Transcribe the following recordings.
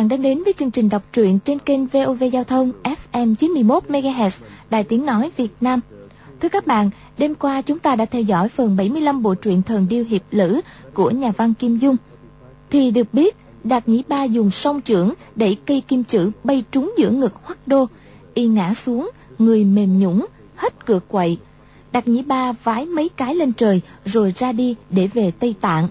bạn đang đến với chương trình đọc truyện trên kênh VOV Giao thông FM 91 MHz, Đài Tiếng nói Việt Nam. Thưa các bạn, đêm qua chúng ta đã theo dõi phần 75 bộ truyện Thần điêu hiệp lữ của nhà văn Kim Dung. Thì được biết, Đạt Nhĩ Ba dùng song trưởng đẩy cây kim chữ bay trúng giữa ngực Hoắc Đô, y ngã xuống, người mềm nhũng, hết cửa quậy. Đạt Nhĩ Ba vái mấy cái lên trời rồi ra đi để về Tây Tạng.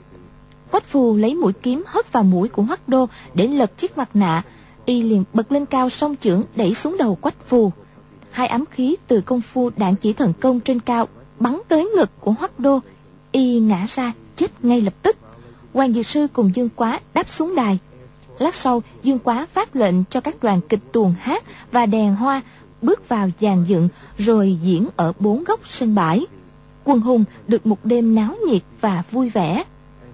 Quách phù lấy mũi kiếm hất vào mũi của Hoắc Đô để lật chiếc mặt nạ, y liền bật lên cao song trưởng đẩy xuống đầu Quách phù. Hai ám khí từ công phu đạn chỉ thần công trên cao bắn tới ngực của Hoắc Đô, y ngã ra chết ngay lập tức. Hoàng Diệt Sư cùng Dương Quá đáp xuống đài. Lát sau, Dương Quá phát lệnh cho các đoàn kịch tuồng hát và đèn hoa bước vào dàn dựng rồi diễn ở bốn góc sân bãi. Quân hùng được một đêm náo nhiệt và vui vẻ.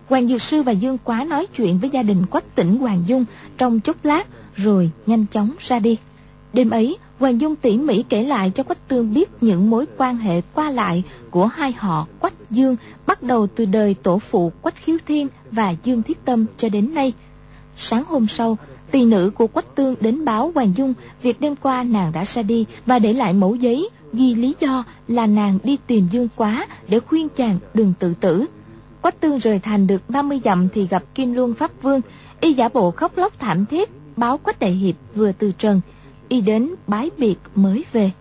Hoàng Dược Sư và Dương Quá nói chuyện với gia đình Quách tỉnh Hoàng Dung trong chốc lát rồi nhanh chóng ra đi. Đêm ấy, Hoàng Dung tỉ mỉ kể lại cho Quách Tương biết những mối quan hệ qua lại của hai họ Quách Dương bắt đầu từ đời tổ phụ Quách Khiếu Thiên và Dương Thiết Tâm cho đến nay. Sáng hôm sau, tỳ nữ của Quách Tương đến báo Hoàng Dung việc đêm qua nàng đã ra đi và để lại mẫu giấy ghi lý do là nàng đi tìm Dương Quá để khuyên chàng đừng tự tử. Quách Tương rời thành được 30 dặm thì gặp Kim Luân Pháp Vương, y giả bộ khóc lóc thảm thiết, báo Quách Đại Hiệp vừa từ trần, y đến bái biệt mới về.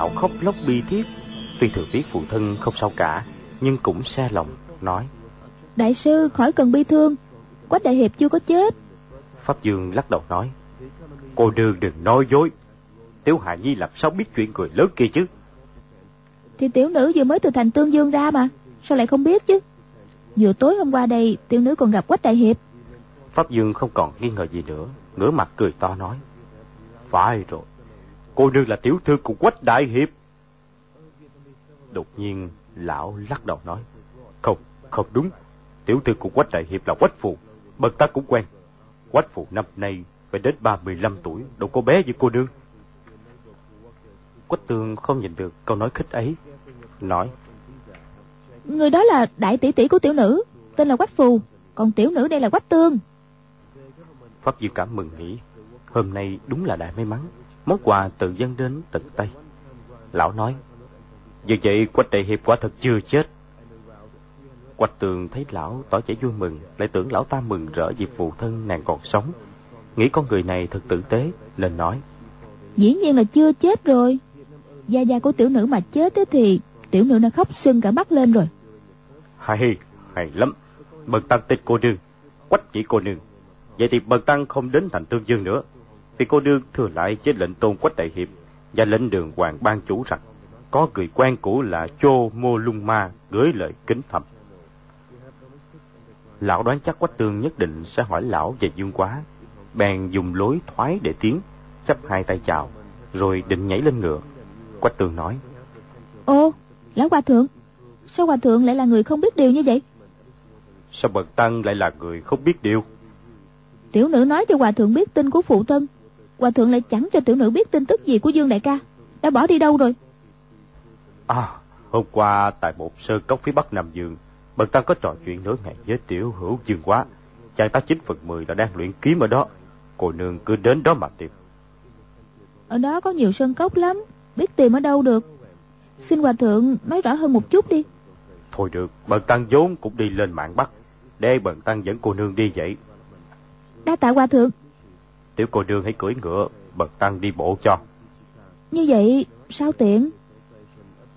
Lão khóc lóc bi thiết Tuy thừa biết phụ thân không sao cả Nhưng cũng xe lòng nói. Đại sư khỏi cần bi thương. Quách đại hiệp chưa có chết. Pháp Dương lắc đầu nói. Cô đương đừng nói dối. Tiểu Hạ Nhi làm sao biết chuyện người lớn kia chứ? Thì tiểu nữ vừa mới từ thành tương dương ra mà Sao lại không biết chứ? Vừa tối hôm qua đây tiểu nữ còn gặp Quách đại hiệp. Pháp Dương không còn nghi ngờ gì nữa Ngửa mặt cười to nói. Phải rồi Cô nương là tiểu thư của Quách Đại Hiệp. Đột nhiên, lão lắc đầu nói. Không, không đúng. Tiểu thư của Quách Đại Hiệp là Quách Phù. Bần ta cũng quen. Quách Phù năm nay phải đến 35 tuổi, đâu có bé như cô nương. Quách Tương không nhìn được câu nói khích ấy. Nói. Người đó là đại tỷ tỷ của tiểu nữ, tên là Quách Phù. Còn tiểu nữ đây là Quách Tương. Pháp Dư cảm mừng nghĩ. Hôm nay đúng là đại may mắn món quà tự dâng đến tận tay. Lão nói, như vậy Quách Đại Hiệp quả thật chưa chết. Quách Tường thấy lão tỏ vẻ vui mừng, lại tưởng lão ta mừng rỡ vì phụ thân nàng còn sống. Nghĩ con người này thật tử tế, nên nói. Dĩ nhiên là chưa chết rồi. Gia gia của tiểu nữ mà chết thì tiểu nữ đã khóc sưng cả mắt lên rồi. Hay, hay lắm. Bần tăng tên cô nương, quách chỉ cô nương. Vậy thì bần tăng không đến thành tương dương nữa vì cô đương thừa lại với lệnh tôn quách đại hiệp và lệnh đường hoàng ban chủ rằng có người quen cũ là chô mô lung ma gửi lời kính thầm. Lão đoán chắc quách tương nhất định sẽ hỏi lão về dương quá bèn dùng lối thoái để tiến chắp hai tay chào rồi định nhảy lên ngựa. Quách tương nói ô lão hòa thượng sao hòa thượng lại là người không biết điều như vậy? Sao bậc tăng lại là người không biết điều? Tiểu nữ nói cho hòa thượng biết tin của phụ thân Hòa thượng lại chẳng cho tiểu nữ biết tin tức gì của Dương đại ca. Đã bỏ đi đâu rồi? À hôm qua tại một sơ cốc phía bắc Nam Dương Bần tăng có trò chuyện nửa ngày với tiểu hữu Dương quá. Chàng ta chín phần mười là đang luyện kiếm ở đó. Cô nương cứ đến đó mà tìm. Ở đó có nhiều sơn cốc lắm Biết tìm ở đâu được. Xin hòa thượng nói rõ hơn một chút đi. Thôi được, bần tăng vốn cũng đi lên mạng Bắc Để bần tăng dẫn cô nương đi vậy. Đa tạ hòa thượng Tiểu cô nương hãy cưỡi ngựa, bậc tăng đi bộ cho. Như vậy, sao tiện?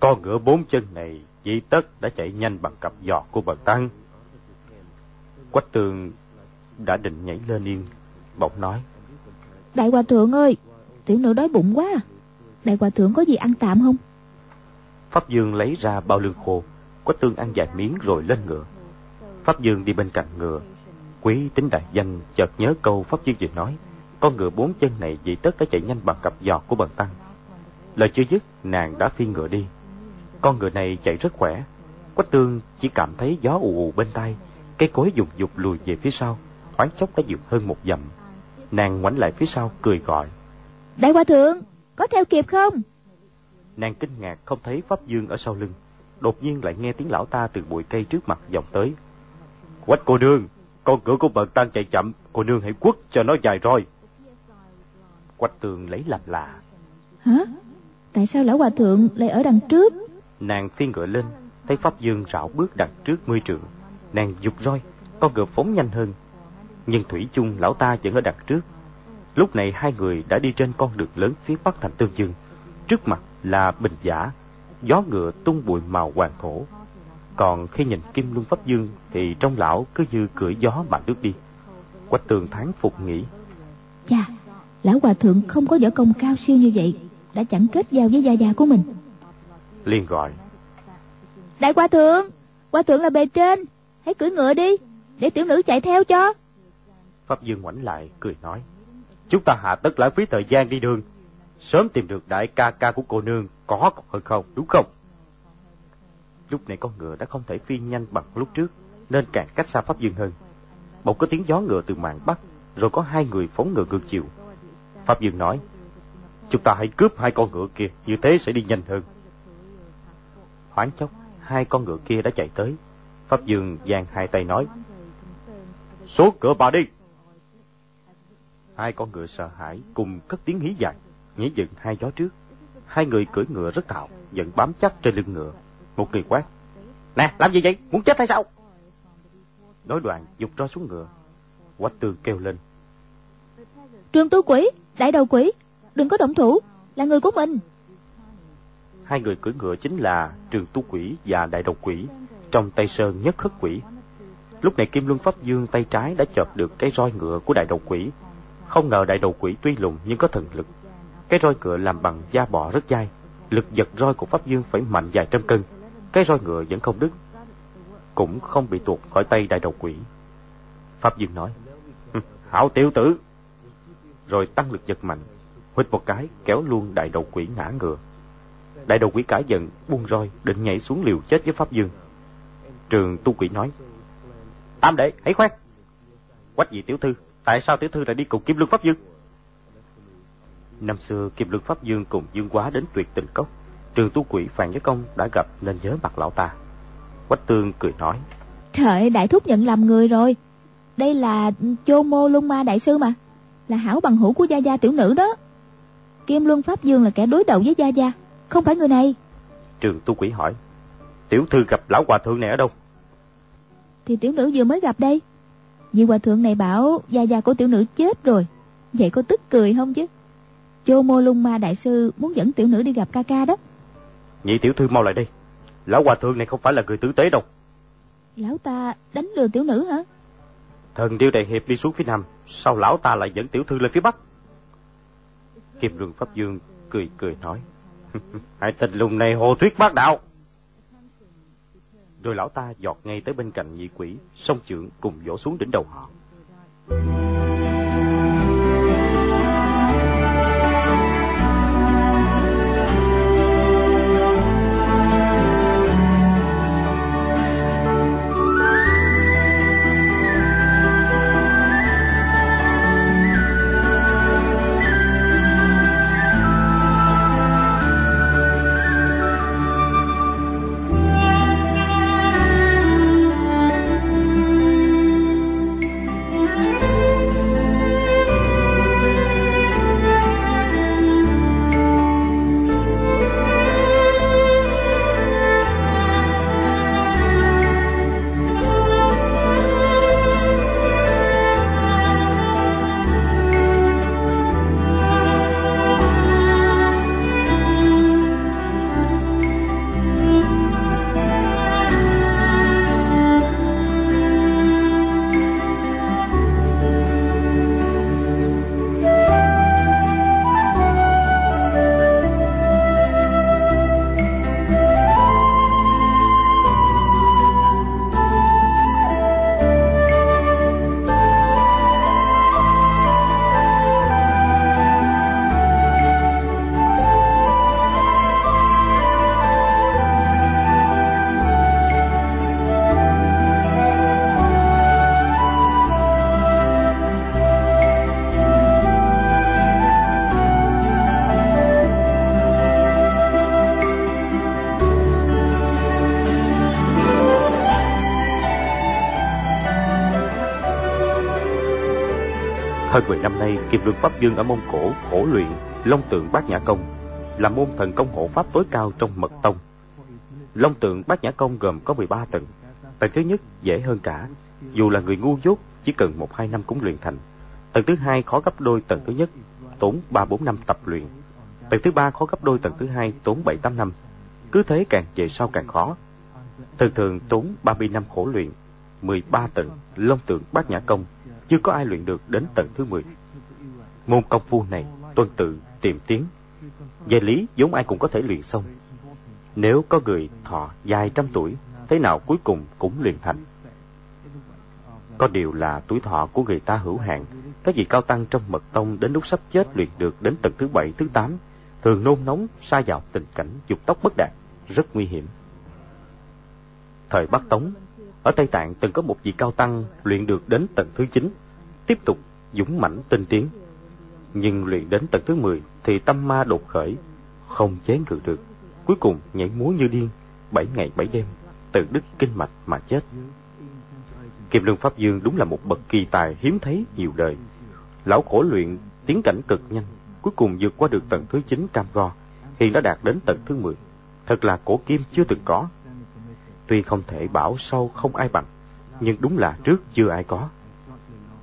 Con ngựa bốn chân này, dĩ tất đã chạy nhanh bằng cặp giọt của bậc tăng. Quách tường đã định nhảy lên yên, bỗng nói. Đại hòa thượng ơi, tiểu nữ đói bụng quá Đại hòa thượng có gì ăn tạm không? Pháp Dương lấy ra bao lương khô, Quách tương ăn vài miếng rồi lên ngựa. Pháp Dương đi bên cạnh ngựa, quý tính đại danh chợt nhớ câu Pháp Dương vừa nói con ngựa bốn chân này dị tất đã chạy nhanh bằng cặp giò của bần tăng. Lời chưa dứt, nàng đã phi ngựa đi. Con ngựa này chạy rất khỏe. Quách tương chỉ cảm thấy gió ù ù bên tai, cây cối dục dục lùi về phía sau, thoáng chốc đã vượt hơn một dặm. Nàng ngoảnh lại phía sau cười gọi. Đại hòa thượng, có theo kịp không? Nàng kinh ngạc không thấy Pháp Dương ở sau lưng. Đột nhiên lại nghe tiếng lão ta từ bụi cây trước mặt vọng tới. Quách cô nương, con ngựa của bậc tăng chạy chậm, cô nương hãy quất cho nó dài roi. Quách tường lấy làm lạ. Hả? Tại sao lão hòa thượng lại ở đằng trước? Nàng phi ngựa lên, thấy Pháp Dương rảo bước đằng trước mươi trượng. Nàng dục roi, con ngựa phóng nhanh hơn. Nhưng Thủy chung lão ta vẫn ở đằng trước. Lúc này hai người đã đi trên con đường lớn phía bắc thành Tương Dương. Trước mặt là bình giả, gió ngựa tung bụi màu hoàng thổ. Còn khi nhìn Kim Luân Pháp Dương thì trong lão cứ như cưỡi gió mà lướt đi. Quách tường thán phục nghĩ. Chà, lão hòa thượng không có võ công cao siêu như vậy, đã chẳng kết giao với gia gia của mình. liền gọi. Đại hòa thượng, hòa thượng là bề trên, hãy cưỡi ngựa đi, để tiểu nữ chạy theo cho. Pháp Dương ngoảnh lại, cười nói. Chúng ta hạ tất lãng phí thời gian đi đường. Sớm tìm được đại ca ca của cô nương có hơn không, đúng không? Lúc này con ngựa đã không thể phi nhanh bằng lúc trước, nên càng cách xa Pháp Dương hơn. Bỗng có tiếng gió ngựa từ mạn bắc, rồi có hai người phóng ngựa ngược chiều. Pháp Dương nói, chúng ta hãy cướp hai con ngựa kia, như thế sẽ đi nhanh hơn. Hoảng chốc, hai con ngựa kia đã chạy tới. Pháp Dương giang hai tay nói, số cửa bà đi. Hai con ngựa sợ hãi cùng cất tiếng hí dài, nhảy dựng hai gió trước. Hai người cưỡi ngựa rất thạo, vẫn bám chắc trên lưng ngựa. Một người quát, Nè, làm gì vậy? Muốn chết hay sao? Nói đoạn, dục roi xuống ngựa. Quách tường kêu lên. Trương Tú Quỷ, đại đầu quỷ, đừng có động thủ, là người của mình. Hai người cưỡi ngựa chính là Trường Tu Quỷ và Đại Đầu Quỷ, trong tay sơn nhất khất quỷ. Lúc này Kim Luân Pháp Dương tay trái đã chộp được cái roi ngựa của Đại Đầu Quỷ. Không ngờ Đại Đầu Quỷ tuy lùn nhưng có thần lực. Cái roi ngựa làm bằng da bò rất dai, lực giật roi của Pháp Dương phải mạnh vài trăm cân. Cái roi ngựa vẫn không đứt, cũng không bị tuột khỏi tay Đại Đầu Quỷ. Pháp Dương nói, Hảo tiểu tử! Rồi tăng lực giật mạnh, huýt một cái kéo luôn Đại Đầu Quỷ ngã ngựa. Đại đầu quỷ cả giận, buông roi, định nhảy xuống liều chết với Pháp Dương. Trường tu quỷ nói, Tam đệ, hãy khoét. Quách vị tiểu thư, tại sao tiểu thư lại đi cùng Kim Lương Pháp Dương? Năm xưa, Kim Lương Pháp Dương cùng Dương Quá đến tuyệt tình cốc. Trường tu quỷ Phàn Giới Công đã gặp nên nhớ mặt lão ta. Quách Tương cười nói, Trời đại thúc nhận lầm người rồi. Đây là Chô Mô Lung Ma Đại Sư mà. Là hảo bằng hữu của Gia Gia tiểu nữ đó. Kim Luân Pháp Dương là kẻ đối đầu với Gia Gia. Không phải người này. Trường tu quỷ hỏi, tiểu thư gặp lão hòa thượng này ở đâu? Thì tiểu nữ vừa mới gặp đây. Vị hòa thượng này bảo Gia Gia của tiểu nữ chết rồi. Vậy có tức cười không chứ? Chô Mô Lung Ma Đại Sư muốn dẫn tiểu nữ đi gặp ca ca đó. Nhị tiểu thư mau lại đây. Lão hòa thượng này không phải là người tử tế đâu. Lão ta đánh lừa tiểu nữ hả? Thần điêu đại hiệp đi xuống phía nam, sao lão ta lại dẫn tiểu thư lên phía bắc? Kim Luân Pháp Dương cười cười nói. Hai tình lùng này hồ thuyết bác đạo. Rồi lão ta giọt ngay tới bên cạnh nhị quỷ, song trưởng cùng vỗ xuống đỉnh đầu họ. Thank you. Này kịp được Pháp Dương ở Mông Cổ khổ luyện Long Tượng Bát Nhã Công, là môn thần công hộ pháp tối cao trong mật tông. Long Tượng Bát Nhã Công gồm có 13 tầng. Tầng thứ nhất dễ hơn cả, dù là người ngu dốt chỉ cần 1-2 năm cũng luyện thành. Tầng thứ hai khó gấp đôi tầng thứ nhất, tốn 3-4 năm tập luyện. Tầng thứ ba khó gấp đôi tầng thứ hai, tốn 7-8 năm. Cứ thế càng về sau càng khó. Thường thường tốn 30 năm khổ luyện, 13 tầng, long tượng bát nhã công, chưa có ai luyện được đến tầng thứ 10. Môn công phu này, tuân tự, tìm tiến. Về lý, vốn ai cũng có thể luyện xong. Nếu có người thọ dài trăm tuổi, thế nào cuối cùng cũng luyện thành. Có điều là tuổi thọ của người ta hữu hạn, các vị cao tăng trong mật tông đến lúc sắp chết luyện được đến tầng thứ bảy, thứ tám, thường nôn nóng sa vào tình cảnh dục tốc bất đạt, rất nguy hiểm. Thời Bắc Tống, ở Tây Tạng từng có một vị cao tăng luyện được đến tầng thứ chín, tiếp tục dũng mãnh tinh tiến. Nhưng luyện đến tầng thứ mười thì tâm ma đột khởi, không chế ngự được, cuối cùng nhảy múa như điên, bảy ngày bảy đêm, tự đứt kinh mạch mà chết. Kim Lương Pháp Dương đúng là một bậc kỳ tài hiếm thấy nhiều đời. Lão khổ luyện tiến cảnh cực nhanh, cuối cùng vượt qua được tầng thứ 9 cam go, hiện đã đạt đến tầng thứ 10. Thật là cổ kim chưa từng có. Tuy không thể bảo sau không ai bằng, nhưng đúng là trước chưa ai có.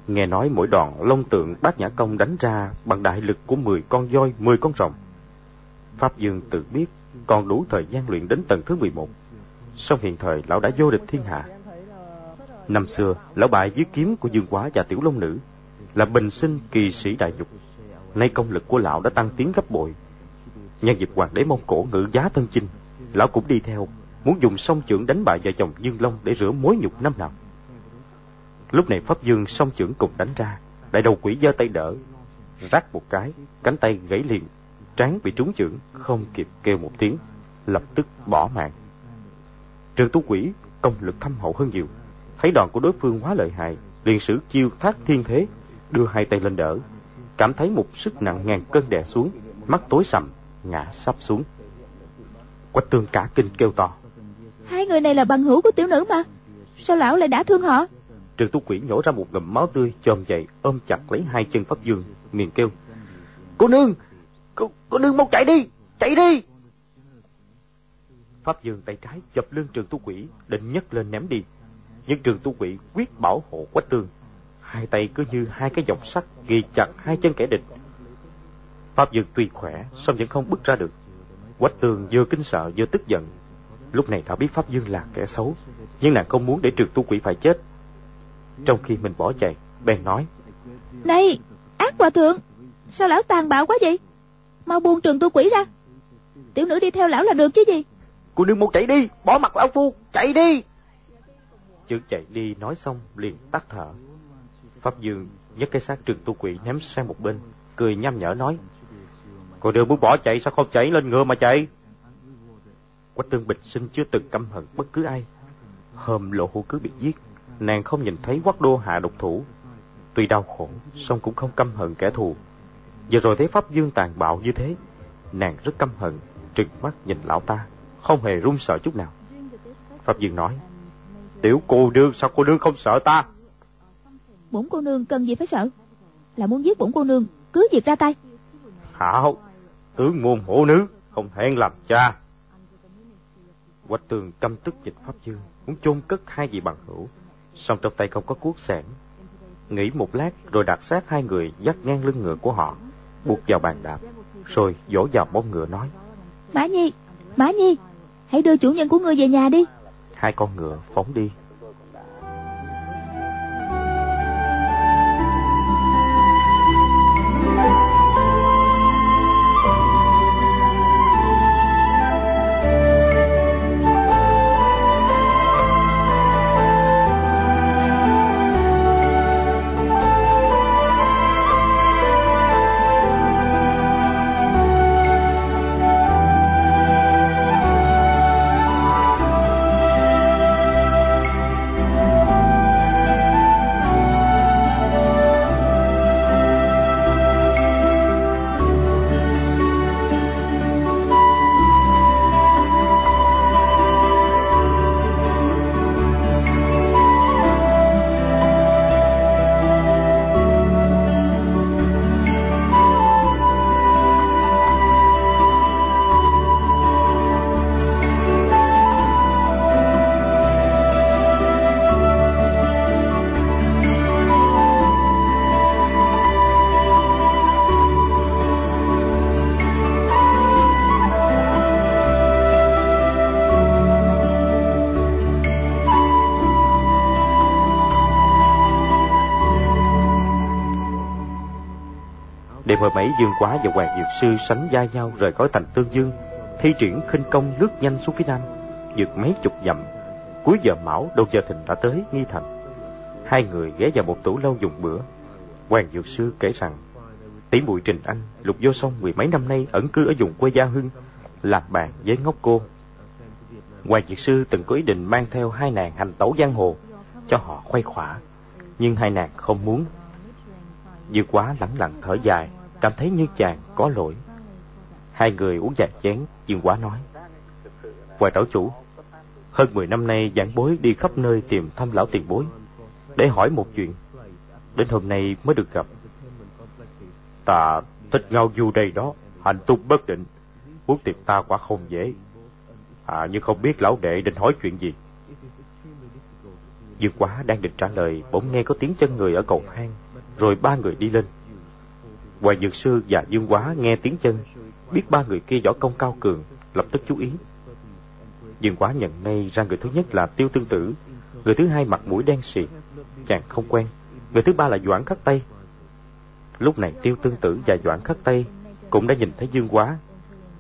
Nghe nói mỗi đòn long tượng bát nhã công đánh ra bằng đại lực của 10 con voi, 10 con rồng. Pháp Dương tự biết còn đủ thời gian luyện đến tầng thứ 11. Song hiện thời lão đã vô địch thiên hạ, Năm xưa, lão bại dưới kiếm của Dương Quá và Tiểu Long Nữ là bình sinh kỳ sĩ đại dục. Nay công lực của lão đã tăng tiến gấp bội. Nhân dịp hoàng đế Mông Cổ ngự giá thân chinh, lão cũng đi theo, muốn dùng song trưởng đánh bại vợ chồng Dương Long để rửa mối nhục năm nào. Lúc này Pháp Dương song trưởng cùng đánh ra, đại đầu quỷ giơ tay đỡ, rắc một cái, cánh tay gãy liền, trán bị trúng chưởng, không kịp kêu một tiếng, lập tức bỏ mạng. Trường tú quỷ công lực thâm hậu hơn nhiều, thấy đòn của đối phương quá lợi hại, liền sử chiêu thác thiên thế, đưa hai tay lên đỡ, cảm thấy một sức nặng ngàn cân đè xuống, mắt tối sầm, ngã sắp xuống. Quách tương cả kinh kêu to. Hai người này là bằng hữu của tiểu nữ mà, sao lão lại đã thương họ? Trường tu quỷ nhổ ra một ngụm máu tươi, chồm dậy, ôm chặt lấy hai chân Pháp Dương, miệng kêu. Cô nương, cô, cô nương mau chạy đi, chạy đi. Pháp Dương tay trái chập lưng trường tu quỷ, định nhấc lên ném đi. Nhưng trường tu quỷ quyết bảo hộ quách tương. Hai tay cứ như hai cái dòng sắt ghi chặt hai chân kẻ địch. Pháp dương tuy khỏe song vẫn không bước ra được. Quách tương vừa kinh sợ vừa tức giận. Lúc này đã biết pháp dương là kẻ xấu nhưng nàng không muốn để trường tu quỷ phải chết trong khi mình bỏ chạy bèn nói này ác hòa thượng sao lão tàn bạo quá vậy mau buông trường tu quỷ ra tiểu nữ đi theo lão là được chứ gì cô đừng một chạy đi bỏ mặt lão phu chạy đi Chữ chạy đi nói xong liền tắt thở. Pháp Dương nhấc cái xác trường tu quỷ ném sang một bên, cười nhăm nhở nói. Cô đường muốn bỏ chạy sao không chạy lên ngựa mà chạy? Quách tương bịch sinh chưa từng căm hận bất cứ ai. Hôm lộ hữu cứ bị giết, nàng không nhìn thấy quắc đô hạ độc thủ. Tuy đau khổ, song cũng không căm hận kẻ thù. Giờ rồi thấy Pháp Dương tàn bạo như thế, nàng rất căm hận, trừng mắt nhìn lão ta, không hề run sợ chút nào. Pháp Dương nói, Tiểu cô nương sao cô nương không sợ ta? Bổn cô nương cần gì phải sợ? Là muốn giết bổn cô nương, cứ việc ra tay. Hảo, tướng môn hộ nữ, không hẹn làm cha. Quách tường căm tức dịch Pháp Dương, muốn chôn cất hai vị bằng hữu, song trong tay không có cuốc sẻn. Nghĩ một lát rồi đặt xác hai người dắt ngang lưng ngựa của họ, buộc vào bàn đạp, rồi dỗ vào mông ngựa nói. Mã Nhi, Mã Nhi, hãy đưa chủ nhân của ngươi về nhà đi hai con ngựa phóng đi Đêm bảy Dương Quá và Hoàng Dược Sư sánh vai nhau rời khỏi thành Tương Dương, thi triển khinh công lướt nhanh xuống phía nam, vượt mấy chục dặm. Cuối giờ mão, đầu giờ thìn đã tới Nghi Thành. Hai người ghé vào một tủ lâu dùng bữa. Hoàng Dược Sư kể rằng, tỷ muội Trình Anh, Lục Vô Song mười mấy năm nay ẩn cư ở vùng quê Gia Hưng, làm bạn với ngốc cô. Hoàng Dược Sư từng có ý định mang theo hai nàng hành tẩu giang hồ, cho họ khoay khỏa, nhưng hai nàng không muốn. Dư quá lẳng lặng thở dài, cảm thấy như chàng có lỗi. Hai người uống vài chén, Dương Quá nói. Ngoài đảo chủ, hơn mười năm nay giảng bối đi khắp nơi tìm thăm lão tiền bối, để hỏi một chuyện. Đến hôm nay mới được gặp. Ta thích ngao du đây đó, hành tung bất định, muốn tìm ta quả không dễ. À, nhưng không biết lão đệ định hỏi chuyện gì. Dương Quá đang định trả lời, bỗng nghe có tiếng chân người ở cầu thang, rồi ba người đi lên. Hoài Dược Sư và Dương Quá nghe tiếng chân, biết ba người kia võ công cao cường, lập tức chú ý. Dương Quá nhận ngay ra người thứ nhất là Tiêu Tương Tử, người thứ hai mặt mũi đen xì, chàng không quen, người thứ ba là Doãn Khắc Tây. Lúc này Tiêu Tương Tử và Doãn Khắc Tây cũng đã nhìn thấy Dương Quá.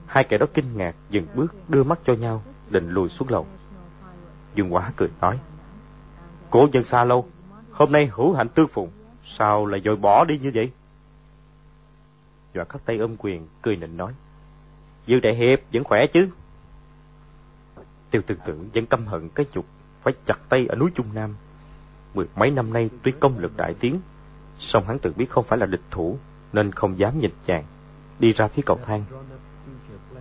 Hai kẻ đó kinh ngạc, dừng bước, đưa mắt cho nhau, định lùi xuống lầu. Dương Quá cười nói, Cố nhân xa lâu, hôm nay hữu hạnh tương phụng, sao lại dội bỏ đi như vậy? Doãn khắc tay ôm quyền, cười nịnh nói. Dư Đại Hiệp vẫn khỏe chứ? Tiêu tương tử vẫn căm hận cái chục, phải chặt tay ở núi Trung Nam. Mười mấy năm nay tuy công lực đại tiến, song hắn tự biết không phải là địch thủ, nên không dám nhìn chàng, đi ra phía cầu thang.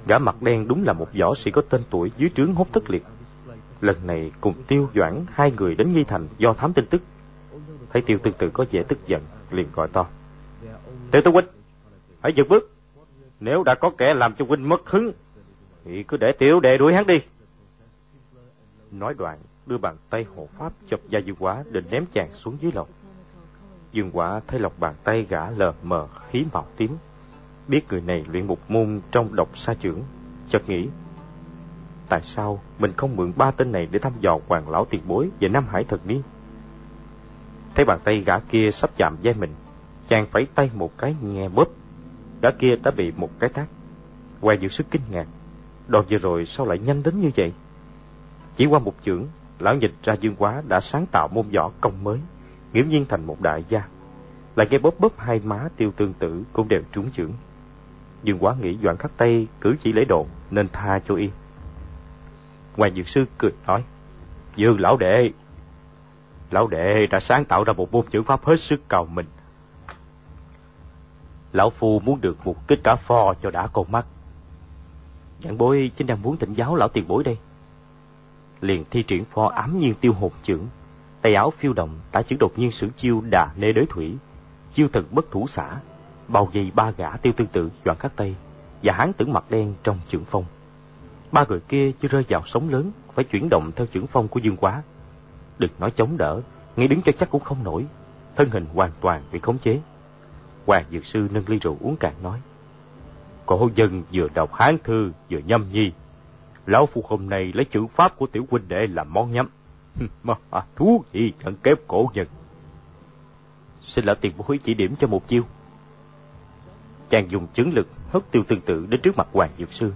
Gã mặt đen đúng là một võ sĩ có tên tuổi dưới trướng hốt thất liệt. Lần này cùng Tiêu Doãn hai người đến Nghi Thành do thám tin tức. Thấy Tiêu tương tự có vẻ tức giận, liền gọi to. Tiêu Tư Huynh, hãy dừng bước. Nếu đã có kẻ làm cho Huynh mất hứng, thì cứ để Tiểu đệ đuổi hắn đi. Nói đoạn, đưa bàn tay hộ pháp chụp da dương quá định ném chàng xuống dưới lầu. Dương quả thấy lọc bàn tay gã lờ mờ khí màu tím. Biết người này luyện một môn trong độc sa trưởng, chợt nghĩ tại sao mình không mượn ba tên này để thăm dò hoàng lão tiền bối về Nam Hải thật đi? Thấy bàn tay gã kia sắp chạm vai mình, chàng phải tay một cái nghe bóp. Gã kia đã bị một cái tát. Hoàng dược sức kinh ngạc. Đòn vừa rồi sao lại nhanh đến như vậy? Chỉ qua một chưởng, lão nhìn ra Dương Quá đã sáng tạo môn võ công mới, nghiễm nhiên thành một đại gia. Lại nghe bóp bóp hai má tiêu tương tử cũng đều trúng chưởng. Dương Quá nghĩ Doãn Khắc Tây cử chỉ lễ độ nên tha cho yên. Ngoài dược sư cười nói, Dương lão đệ, lão đệ đã sáng tạo ra một môn chữ pháp hết sức cầu mình. Lão Phu muốn được một kích cả pho cho đã con mắt. Giảng bối chính đang muốn tỉnh giáo lão tiền bối đây. Liền thi triển pho ám nhiên tiêu hồn trưởng, tay áo phiêu động, tả chữ đột nhiên sử chiêu đà nê đới thủy, chiêu thần bất thủ xả, bao vây ba gã tiêu tương tự doạn các tây và hán tử mặt đen trong trưởng phong. Ba người kia chưa rơi vào sóng lớn, phải chuyển động theo trưởng phong của Dương Quá. Đừng nói chống đỡ, ngay đứng cho chắc cũng không nổi, thân hình hoàn toàn bị khống chế. Hoàng Dược Sư nâng ly rượu uống cạn nói. Cổ dân vừa đọc hán thư vừa nhâm nhi. Lão Phu hôm nay lấy chữ pháp của tiểu huynh đệ làm món nhắm. Mà thú gì chẳng kép cổ nhân. Xin lão tiền bối chỉ điểm cho một chiêu. Chàng dùng chứng lực hất tiêu tương tự đến trước mặt Hoàng Dược Sư.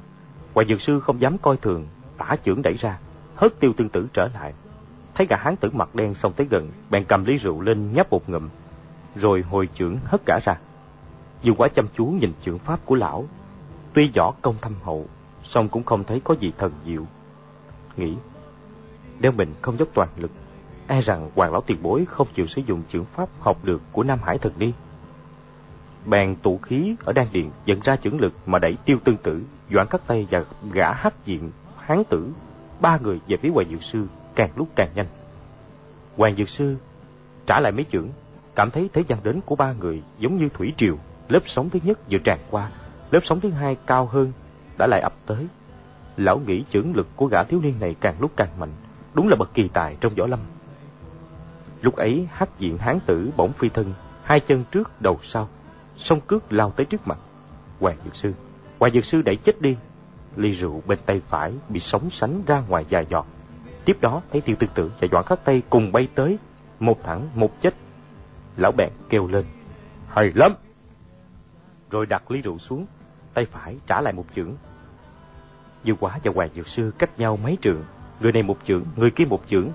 Hoàng Dược Sư không dám coi thường, tả trưởng đẩy ra, hất tiêu tương tử trở lại. Thấy cả hán tử mặt đen xông tới gần, bèn cầm ly rượu lên nhấp một ngụm, rồi hồi trưởng hất cả ra. Dương quá chăm chú nhìn trưởng pháp của lão, tuy võ công thâm hậu, song cũng không thấy có gì thần diệu. Nghĩ, nếu mình không dốc toàn lực, e rằng hoàng lão tiền bối không chịu sử dụng trưởng pháp học được của Nam Hải thần đi. Bèn tụ khí ở đan điện dẫn ra trưởng lực mà đẩy tiêu tương tử, doãn cắt tay và gã hắc diện, hán tử, ba người về phía hoàng dược sư càng lúc càng nhanh. Hoàng dược sư trả lại mấy trưởng cảm thấy thế gian đến của ba người giống như thủy triều, lớp sóng thứ nhất vừa tràn qua, lớp sóng thứ hai cao hơn đã lại ập tới. Lão nghĩ chưởng lực của gã thiếu niên này càng lúc càng mạnh, đúng là bậc kỳ tài trong võ lâm. Lúc ấy hát diện hán tử bỗng phi thân, hai chân trước đầu sau, song cước lao tới trước mặt. Hoàng Dược Sư, Hoàng Dược Sư đẩy chết đi. Ly rượu bên tay phải bị sóng sánh ra ngoài dài giọt. Tiếp đó thấy tiêu tư tử và doãn khắc tay cùng bay tới, một thẳng một chết. Lão bèn kêu lên, hay lắm. rồi đặt ly rượu xuống, tay phải trả lại một chưởng. dư Quá và Hoàng Dược Sư cách nhau mấy trượng, người này một chưởng, người kia một chưởng.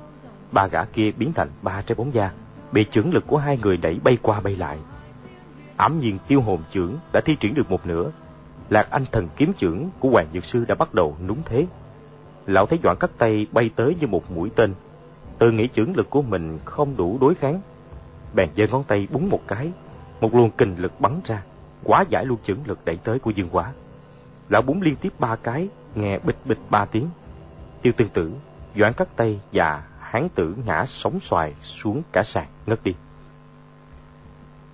Ba gã kia biến thành ba trái bóng da, bị chưởng lực của hai người đẩy bay qua bay lại. Ảm nhiên tiêu hồn chưởng đã thi triển được một nửa, Lạc Anh thần kiếm chưởng của Hoàng Dược Sư đã bắt đầu núng thế. Lão thấy Doãn cắt tay bay tới như một mũi tên. Tự nghĩ chưởng lực của mình không đủ đối kháng. Bèn giơ ngón tay búng một cái, một luồng kình lực bắn ra, quá giải luôn chưởng lực đẩy tới của Dương Quá. Lão búng liên tiếp ba cái, nghe bịch bịch ba tiếng. Tiêu tương tử, Doãn cắt tay và hán tử ngã sóng xoài xuống cả sàn ngất đi.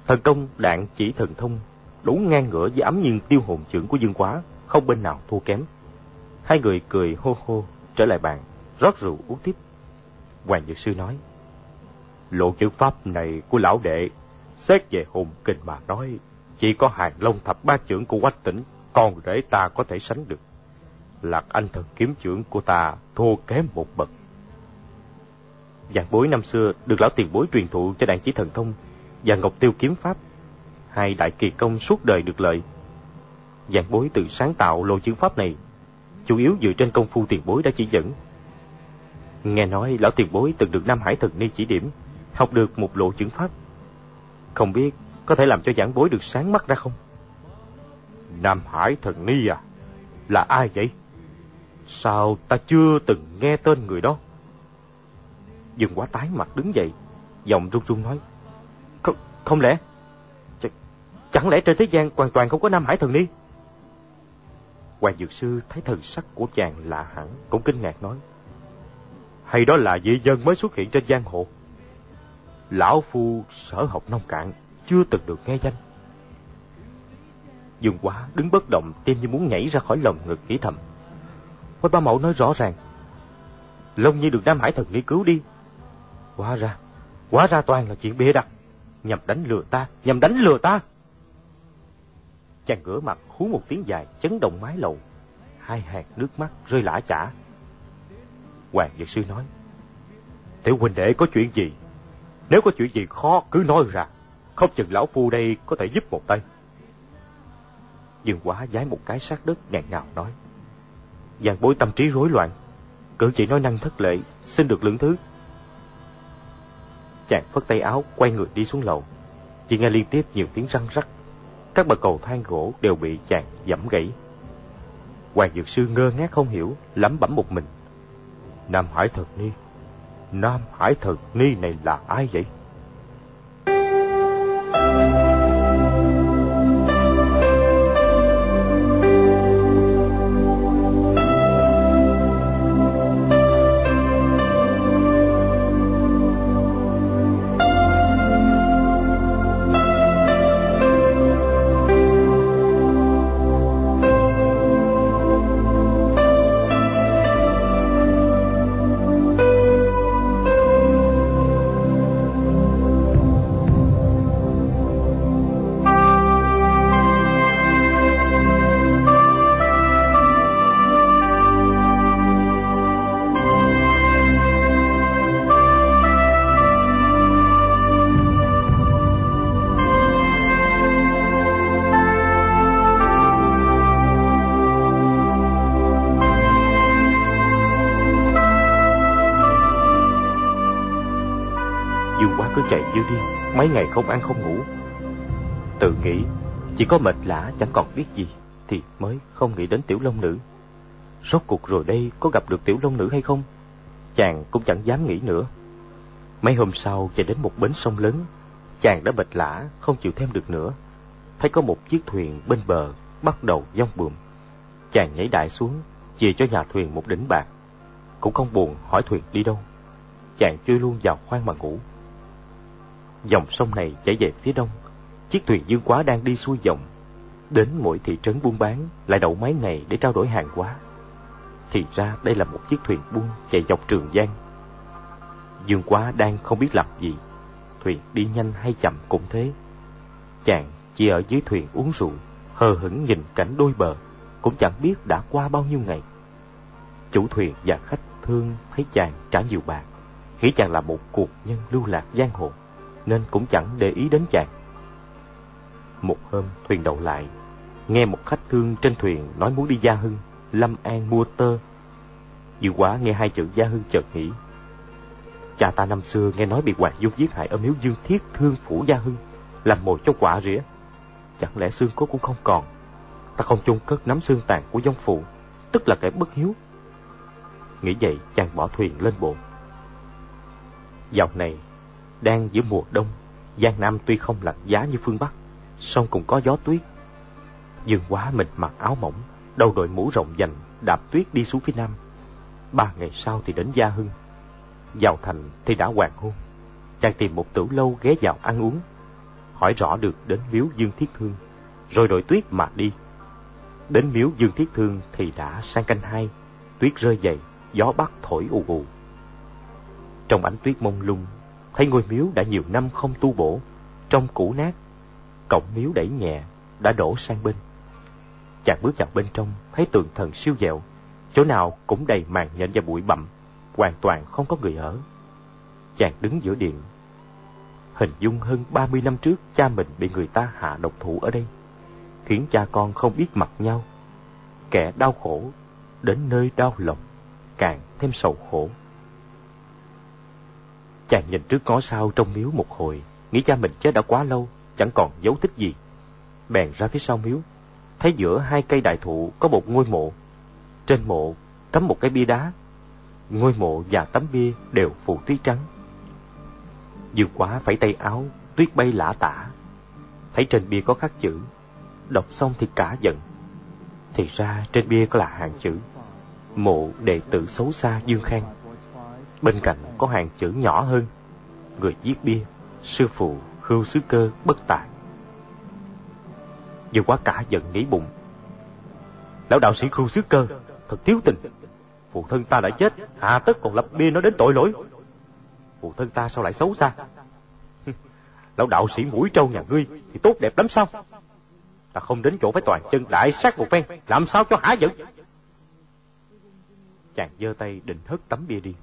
Thần công đạn chỉ thần thông đủ ngang ngửa với ấm nhiên tiêu hồn trưởng của Dương Quá, không bên nào thua kém. Hai người cười hô hô, trở lại bàn, rót rượu uống tiếp. Hoàng Dược Sư nói, Lộ chữ pháp này của lão đệ, xét về hồn kinh mà nói, chỉ có hàng long thập ba trưởng của quách tỉnh, còn để ta có thể sánh được. Lạc anh thần kiếm trưởng của ta thua kém một bậc. Dạng bối năm xưa được lão tiền bối truyền thụ cho đàn chỉ thần thông và ngọc tiêu kiếm pháp hai đại kỳ công suốt đời được lợi. Dạng bối từ sáng tạo lô chữ pháp này, chủ yếu dựa trên công phu tiền bối đã chỉ dẫn. Nghe nói lão tiền bối từng được Nam Hải Thần Ni chỉ điểm, học được một lộ chữ pháp. Không biết có thể làm cho giảng bối được sáng mắt ra không? Nam Hải Thần Ni à? Là ai vậy? Sao ta chưa từng nghe tên người đó? Dương quá tái mặt đứng dậy, giọng run run nói. Không, không lẽ Chẳng lẽ trên thế gian hoàn toàn không có Nam Hải thần ni? Hoàng Dược Sư thấy thần sắc của chàng lạ hẳn, cũng kinh ngạc nói. Hay đó là dị dân mới xuất hiện trên giang hồ? Lão Phu sở học nông cạn, chưa từng được nghe danh. Dương quá đứng bất động, tim như muốn nhảy ra khỏi lồng ngực nghĩ thầm. Quách ba mẫu nói rõ ràng. Long Nhi được Nam Hải thần lý cứu đi. Hóa ra, hóa ra toàn là chuyện bịa đặt. Nhằm đánh lừa ta, nhằm đánh lừa ta. Chàng ngửa mặt hú một tiếng dài chấn động mái lầu. Hai hạt nước mắt rơi lã chả. Hoàng Dược Sư nói. Tiểu huynh đệ có chuyện gì? Nếu có chuyện gì khó cứ nói ra. Không chừng lão phu đây có thể giúp một tay. Dương quá giái một cái sát đất ngàn ngào nói. Giàn bối tâm trí rối loạn. Cử chỉ nói năng thất lệ, xin được lượng thứ. Chàng phất tay áo, quay người đi xuống lầu. Chỉ nghe liên tiếp nhiều tiếng răng rắc các bậc cầu thang gỗ đều bị chàng dẫm gãy. Hoàng Dược Sư ngơ ngác không hiểu, lẩm bẩm một mình. Nam Hải Thật Ni, Nam Hải Thần Ni này là ai vậy? Tự nghĩ, chỉ có mệt lã chẳng còn biết gì, thì mới không nghĩ đến tiểu long nữ. Rốt cuộc rồi đây có gặp được tiểu long nữ hay không? Chàng cũng chẳng dám nghĩ nữa. Mấy hôm sau chạy đến một bến sông lớn, chàng đã mệt lã, không chịu thêm được nữa. Thấy có một chiếc thuyền bên bờ, bắt đầu dông buồm. Chàng nhảy đại xuống, chia cho nhà thuyền một đỉnh bạc. Cũng không buồn hỏi thuyền đi đâu. Chàng chui luôn vào khoang mà ngủ. Dòng sông này chảy về phía đông, chiếc thuyền dương quá đang đi xuôi dòng. Đến mỗi thị trấn buôn bán lại đậu mấy ngày để trao đổi hàng hóa. Thì ra đây là một chiếc thuyền buôn chạy dọc Trường Giang. Dương quá đang không biết làm gì, thuyền đi nhanh hay chậm cũng thế. Chàng chỉ ở dưới thuyền uống rượu, hờ hững nhìn cảnh đôi bờ, cũng chẳng biết đã qua bao nhiêu ngày. Chủ thuyền và khách thương thấy chàng trả nhiều bạc, nghĩ chàng là một cuộc nhân lưu lạc giang hồ nên cũng chẳng để ý đến chàng. Một hôm thuyền đậu lại, nghe một khách thương trên thuyền nói muốn đi Gia Hưng, Lâm An mua tơ. Dư quá nghe hai chữ Gia Hưng chợt nghĩ. Cha ta năm xưa nghe nói bị Hoàng Dung giết hại ở miếu Dương Thiết thương phủ Gia Hưng, làm mồi cho quả rỉa. Chẳng lẽ xương cốt cũng không còn? Ta không chôn cất nắm xương tàn của dông phụ, tức là kẻ bất hiếu. Nghĩ vậy chàng bỏ thuyền lên bộ. Dạo này, đang giữa mùa đông, Giang Nam tuy không lạnh giá như phương Bắc, song cũng có gió tuyết. Dương quá mình mặc áo mỏng, đầu đội mũ rộng dành, đạp tuyết đi xuống phía nam. Ba ngày sau thì đến Gia Hưng. Vào thành thì đã hoàng hôn. Chàng tìm một tử lâu ghé vào ăn uống, hỏi rõ được đến miếu Dương Thiết Thương, rồi đội tuyết mà đi. Đến miếu Dương Thiết Thương thì đã sang canh hai, tuyết rơi dày, gió bắc thổi ù ù. Trong ánh tuyết mông lung, thấy ngôi miếu đã nhiều năm không tu bổ, trong cũ nát, cổng miếu đẩy nhẹ, đã đổ sang bên. Chàng bước vào bên trong, thấy tường thần siêu dẹo, chỗ nào cũng đầy màn nhện và bụi bặm, hoàn toàn không có người ở. Chàng đứng giữa điện, hình dung hơn 30 năm trước cha mình bị người ta hạ độc thủ ở đây, khiến cha con không biết mặt nhau. Kẻ đau khổ, đến nơi đau lòng, càng thêm sầu khổ. Chàng nhìn trước ngó sau trong miếu một hồi, nghĩ cha mình chết đã quá lâu, chẳng còn dấu tích gì. Bèn ra phía sau miếu, thấy giữa hai cây đại thụ có một ngôi mộ. Trên mộ cắm một cái bia đá. Ngôi mộ và tấm bia đều phủ tuyết trắng. Dương quá phải tay áo, tuyết bay lả tả. Thấy trên bia có khắc chữ, đọc xong thì cả giận. Thì ra trên bia có là hàng chữ, mộ đệ tử xấu xa Dương Khang. Bên cạnh có hàng chữ nhỏ hơn, người viết bia, sư phụ khưu sứ cơ bất tài. vừa quá cả giận nghĩ bụng. Lão đạo sĩ khưu sứ cơ, thật thiếu tình. Phụ thân ta đã chết, hạ tất còn lập bia nói đến tội lỗi phụ thân ta sao lại xấu xa lão đạo sĩ mũi trâu nhà ngươi thì tốt đẹp lắm sao ta không đến chỗ phải toàn chân đại sát một phen làm sao cho hả giận chàng giơ tay định hất tấm bia đi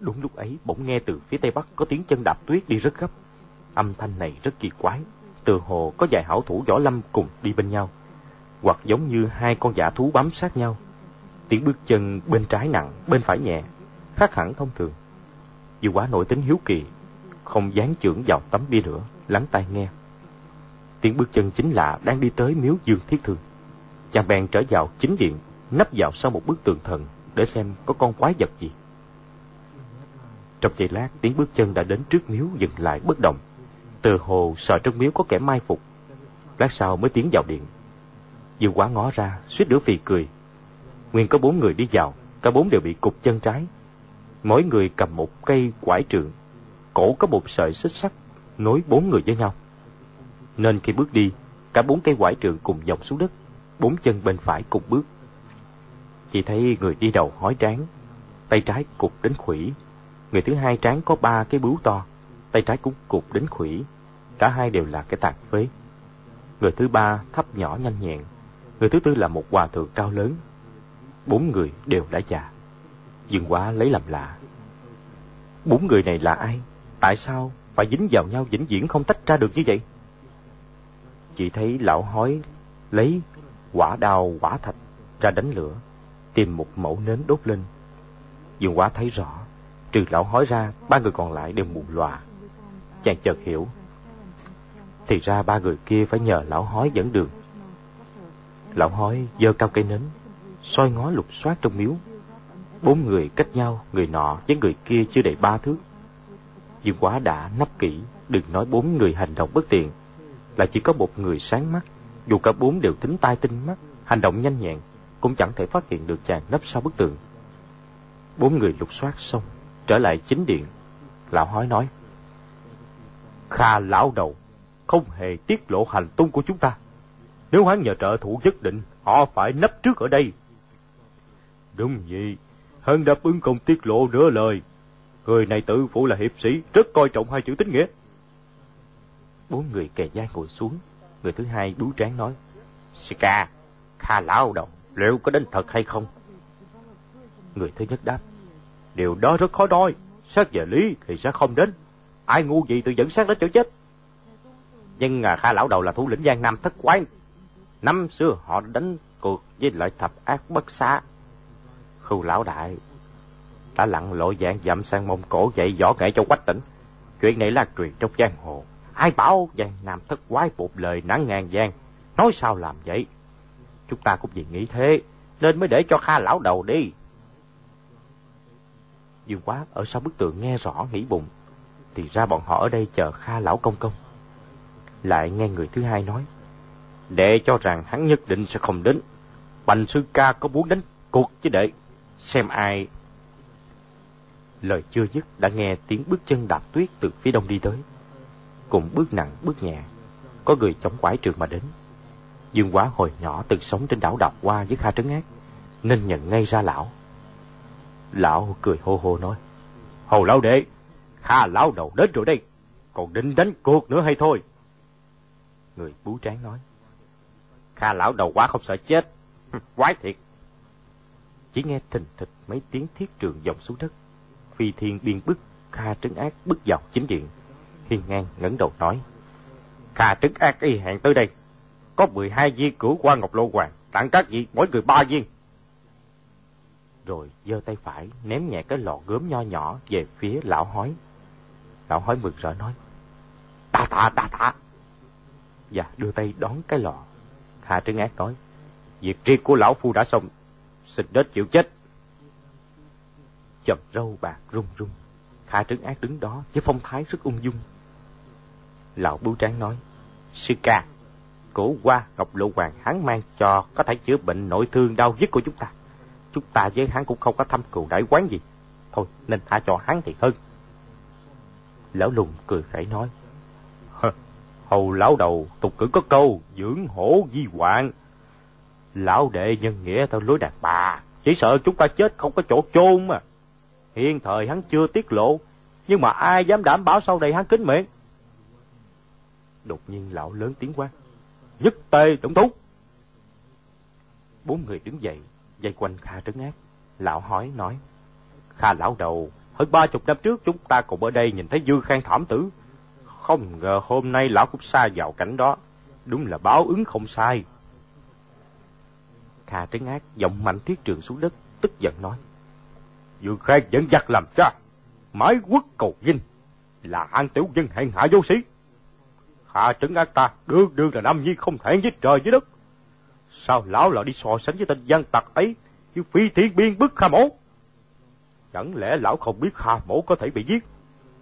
đúng lúc ấy bỗng nghe từ phía tây bắc có tiếng chân đạp tuyết đi rất gấp âm thanh này rất kỳ quái từ hồ có vài hảo thủ võ lâm cùng đi bên nhau hoặc giống như hai con giả thú bám sát nhau tiếng bước chân bên trái nặng bên phải nhẹ khác hẳn thông thường Dù quá nổi tính hiếu kỳ, không dán chưởng vào tấm bia nữa, lắng tai nghe. Tiếng bước chân chính lạ đang đi tới miếu Dương Thiết Thương. Chàng bèn trở vào chính điện, nấp vào sau một bức tường thần để xem có con quái vật gì. Trong giây lát, tiếng bước chân đã đến trước miếu dừng lại bất động. Từ hồ sợ trong miếu có kẻ mai phục. Lát sau mới tiến vào điện. Dương quá ngó ra, suýt nữa phì cười. Nguyên có bốn người đi vào, cả bốn đều bị cục chân trái, mỗi người cầm một cây quải trượng, cổ có một sợi xích sắt nối bốn người với nhau. Nên khi bước đi, cả bốn cây quải trượng cùng dọc xuống đất, bốn chân bên phải cùng bước. Chỉ thấy người đi đầu hói tráng tay trái cục đến khủy. Người thứ hai trán có ba cái bướu to, tay trái cũng cục đến khủy. Cả hai đều là cái tạc phế. Người thứ ba thấp nhỏ nhanh nhẹn. Người thứ tư là một hòa thượng cao lớn. Bốn người đều đã già. Dương Quá lấy làm lạ. Bốn người này là ai? Tại sao phải dính vào nhau vĩnh viễn không tách ra được như vậy? Chỉ thấy lão hói lấy quả đào quả thạch ra đánh lửa, tìm một mẫu nến đốt lên. Dương Quá thấy rõ, trừ lão hói ra, ba người còn lại đều mù lòa. Chàng chợt hiểu, thì ra ba người kia phải nhờ lão hói dẫn đường. Lão hói giơ cao cây nến, soi ngó lục soát trong miếu, Bốn người cách nhau, người nọ với người kia chưa đầy ba thước. Dương quá đã nắp kỹ, đừng nói bốn người hành động bất tiện, là chỉ có một người sáng mắt, dù cả bốn đều tính tai tinh mắt, hành động nhanh nhẹn, cũng chẳng thể phát hiện được chàng nấp sau bức tường. Bốn người lục soát xong, trở lại chính điện. Lão hói nói, Kha lão đầu, không hề tiết lộ hành tung của chúng ta. Nếu hắn nhờ trợ thủ nhất định, họ phải nấp trước ở đây. Đúng vậy, Hân đáp ứng không tiết lộ nửa lời. Người này tự phụ là hiệp sĩ, rất coi trọng hai chữ tính nghĩa. Bốn người kề vai ngồi xuống. Người thứ hai bú trán nói. Sika, Kha lão đầu, liệu có đến thật hay không? Người thứ nhất đáp. Điều đó rất khó nói, Xét về lý thì sẽ không đến. Ai ngu gì tự dẫn sát đến chỗ chết. Nhưng à, Kha lão đầu là thủ lĩnh Giang Nam thất quái. Năm xưa họ đánh cuộc với lợi thập ác bất xá. Khu lão đại đã lặn lộ dạng dặm sang Mông Cổ dạy võ nghệ cho quách tỉnh. Chuyện này là truyền trong giang hồ. Ai bảo Giang Nam thất quái một lời nắng ngàn giang. Nói sao làm vậy? Chúng ta cũng vì nghĩ thế, nên mới để cho Kha lão đầu đi. Dương quá ở sau bức tượng nghe rõ nghĩ bụng, thì ra bọn họ ở đây chờ Kha lão công công. Lại nghe người thứ hai nói, đệ cho rằng hắn nhất định sẽ không đến. Bành sư ca có muốn đánh cuộc chứ đệ, xem ai. Lời chưa dứt đã nghe tiếng bước chân đạp tuyết từ phía đông đi tới. Cùng bước nặng bước nhẹ, có người chống quải trường mà đến. Dương Quá hồi nhỏ từng sống trên đảo đọc qua với Kha Trấn Ác, nên nhận ngay ra lão. Lão cười hô hô nói, Hầu lão đệ, Kha lão đầu đến rồi đây, còn định đánh cuộc nữa hay thôi? Người bú tráng nói, Kha lão đầu quá không sợ chết, quái thiệt. Chỉ nghe thình thịch mấy tiếng thiết trường dòng xuống đất, phi thiên biên bức Kha Trấn Ác bước vào chính điện. Hiên ngang ngẩng đầu nói, Kha Trấn Ác y hẹn tới đây, có 12 viên cửu qua ngọc lô hoàng, tặng các vị mỗi người ba viên. Rồi giơ tay phải ném nhẹ cái lọ gốm nho nhỏ về phía lão hói. Lão hói mừng rỡ nói, ta tạ ta tạ. Và đưa tay đón cái lọ. Hạ Trấn Ác nói, việc riêng của lão phu đã xong, xin đến chịu chết. Chầm râu bạc rung rung, Hạ Trấn Ác đứng đó với phong thái rất ung dung. Lão bưu tráng nói, sư ca, cổ qua ngọc lộ hoàng hắn mang cho có thể chữa bệnh nội thương đau nhức của chúng ta. Chúng ta với hắn cũng không có thăm cừu đại quán gì. Thôi nên tha cho hắn thì hơn. Lão lùng cười khẩy nói. Hầu lão đầu tục cử có câu dưỡng hổ di hoạn. Lão đệ nhân nghĩa theo lối đàn bà. Chỉ sợ chúng ta chết không có chỗ chôn mà. Hiện thời hắn chưa tiết lộ. Nhưng mà ai dám đảm bảo sau này hắn kính miệng. Đột nhiên lão lớn tiếng quát nhất tê động thủ. Bốn người đứng dậy, dây quanh Kha trấn ác. Lão hỏi nói, Kha lão đầu, hơn ba chục năm trước chúng ta cùng ở đây nhìn thấy dư khang thảm tử. Không ngờ hôm nay lão cũng xa vào cảnh đó. Đúng là báo ứng không sai. Kha trấn ác giọng mạnh thiết trường xuống đất, tức giận nói. Dương Khai dẫn dắt làm cha, mái quốc cầu vinh, là an tiểu dân hèn hạ vô sĩ hạ trấn ác ta đương đương là nam nhi không thể với trời với đất sao lão lại đi so sánh với tên gian tặc ấy như phi thiên biên bức kha mổ chẳng lẽ lão không biết kha mổ có thể bị giết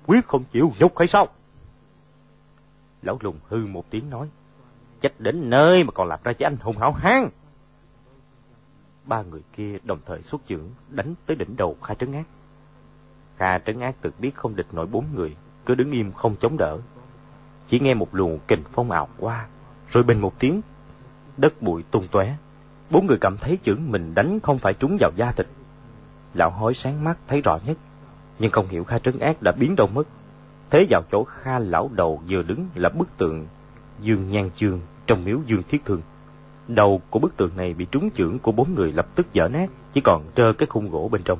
quyết không chịu nhục hay sao lão lùng hư một tiếng nói chết đến nơi mà còn làm ra cho anh hùng hảo hán ba người kia đồng thời xuất chưởng đánh tới đỉnh đầu kha trấn ác kha trấn ác tự biết không địch nổi bốn người cứ đứng im không chống đỡ chỉ nghe một luồng kình phong ảo qua, rồi bình một tiếng, đất bụi tung tóe. Bốn người cảm thấy chưởng mình đánh không phải trúng vào da thịt. Lão hói sáng mắt thấy rõ nhất, nhưng không hiểu Kha Trấn Ác đã biến đâu mất. Thế vào chỗ Kha lão đầu vừa đứng là bức tượng Dương Nhan Chương trong miếu Dương Thiết Thương. Đầu của bức tượng này bị trúng chưởng của bốn người lập tức dở nát, chỉ còn trơ cái khung gỗ bên trong.